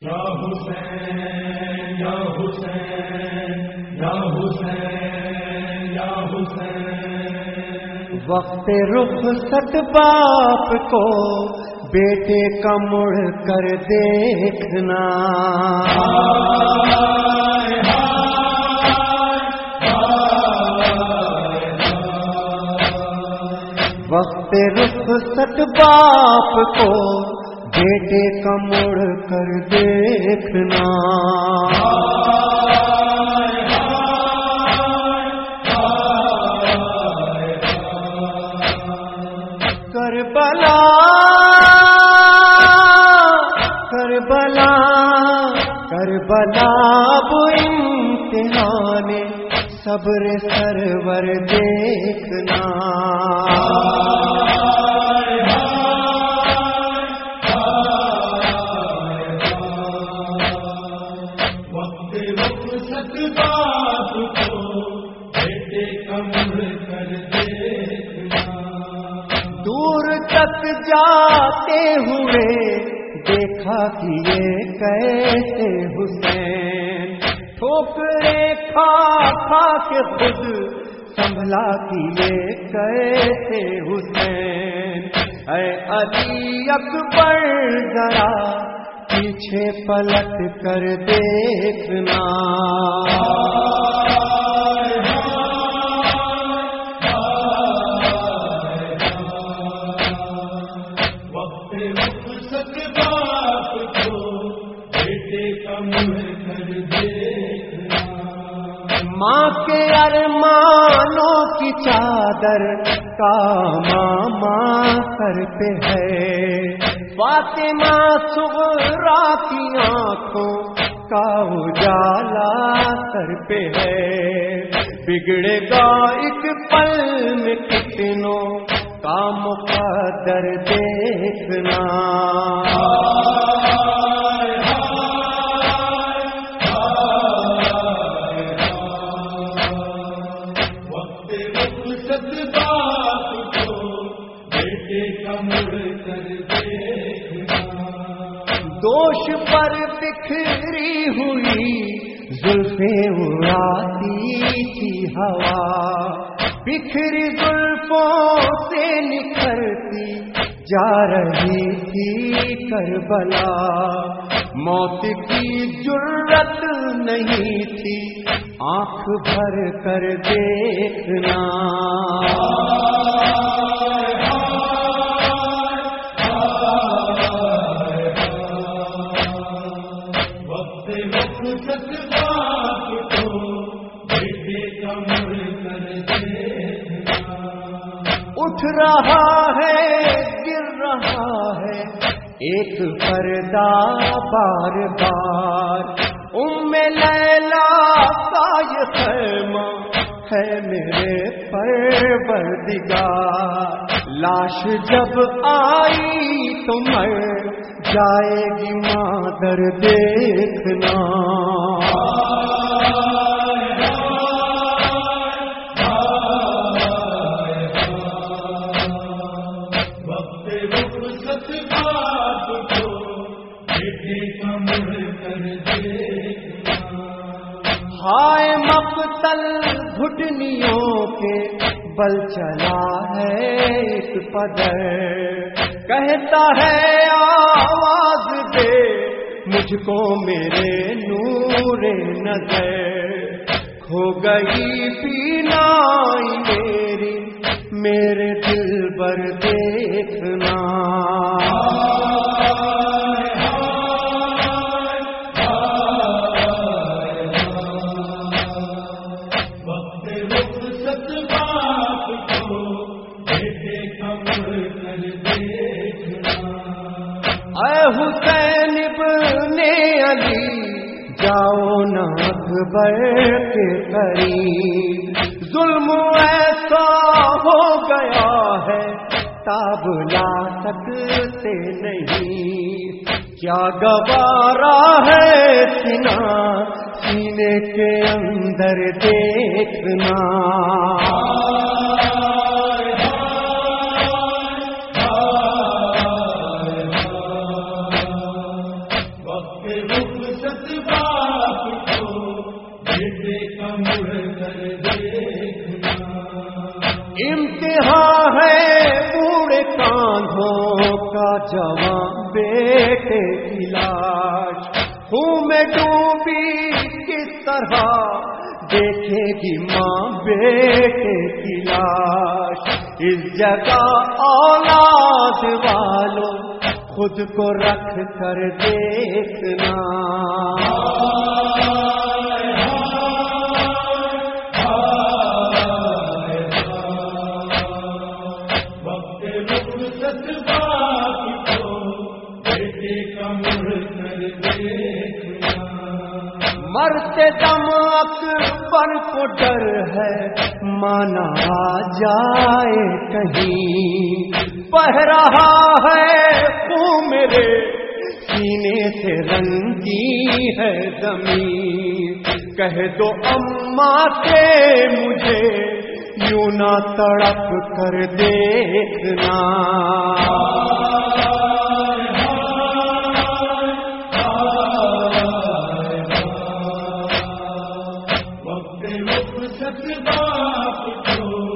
یا حسین یا حسین یا حسین یا حسین۔ وقت رخ ست باپ کو بیٹے کا مڑ کر دیکھنا۔ وقت رخ ست باپ کو بیٹے کا مڑ کر دیکھنا کربلا کربلا کربلا امتحان صبر سرور دیکھنا تک جاتے ہوئے دیکھا کہ یہ کیسے حسین ٹھوکرے کھا کھا کے خود سنبھلا کہ یہ کیسے حسین۔ اے علی اکبر، ذرا پیچھے پلٹ کر دیکھنا۔ ماں کے ارمانوں کی چادر کا ماما سر پہ ہے۔ فاطمہ سغرا کی آنکھوں کا اجالا سر پہ ہے۔ بگڑے گا ایک پل میں کتنوں کا مقدر دیکھنا۔ دوش پر بکھری ہوئی زلفیں اڑاتی تھی ہوا۔ بکھری زلفوں سے نکلتی جا رہی تھی کربلا۔ موت کی جرت نہیں تھی، آنکھ بھر کر دیکھنا۔ رہا ہے، گر رہا ہے۔ ایک پردہ بار بار۔ ام لیلا کا یہ خیمہ ہے میرے پروردگار۔ لاش جب آئی تو مر جائے گی مادر دیکھنا۔ ہائے مقتل گھٹنیوں کے بل چلا ہے ایک پدر کہتا ہے آواز دے مجھ کو میرے نور نظر۔ کھو گئی بینائی میری، میرے دل پر دیکھنا۔ علی جاؤ نہ اکبر کے قریب۔ ظلم ایسا ہو گیا ہے تاب لا سکتے نہیں۔ کیا گوارا ہے سنا سینے کے اندر دیکھنا۔ امتحان ہے پورے کانوں کا جوان بیٹے کی لاش۔ ہوں میں ڈوبی کس طرح دیکھے گی ماں بیٹے کی لاش۔ اس جگہ اولاد والوں خود کو رکھ کر دیکھنا۔ وقت مرتے دم اکبر کو ڈر ہے مانا جائے کہیں۔ بہ رہا ہے، خون میرے سینے سے رنگی ہے زمین۔ کہہ دو اما کے مجھے یوں نہ تڑپ کر دیکھنا۔ وقت رخ کو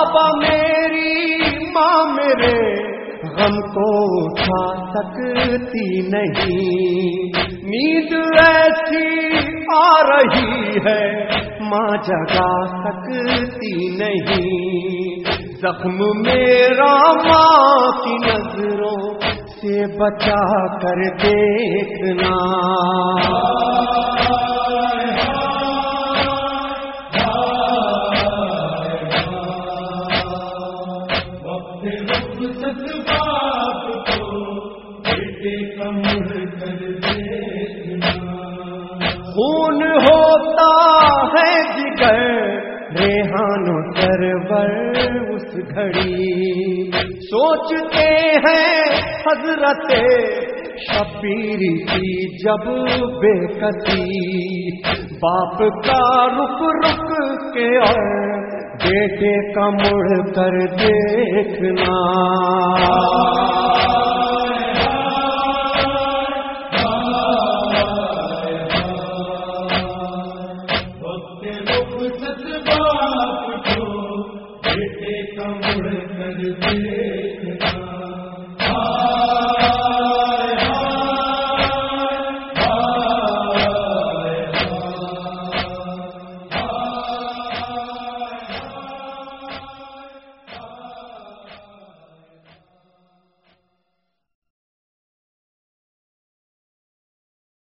بابا میری ماں میرے غم کو اٹھا سکتی نہیں۔ نیند ایسی آ رہی ہے، ماں جگا سکتی نہیں۔ زخم میرا ماں کی نظروں سے بچا کر دیکھنا۔ خون ہوتا ہے جگر، ریحان و سرور اس گھڑی۔ سوچتے ہیں حضرت شبیری کی جب بے کسی باپ کا رک رک کے اور بیٹے کا مڑ کر دیکھنا۔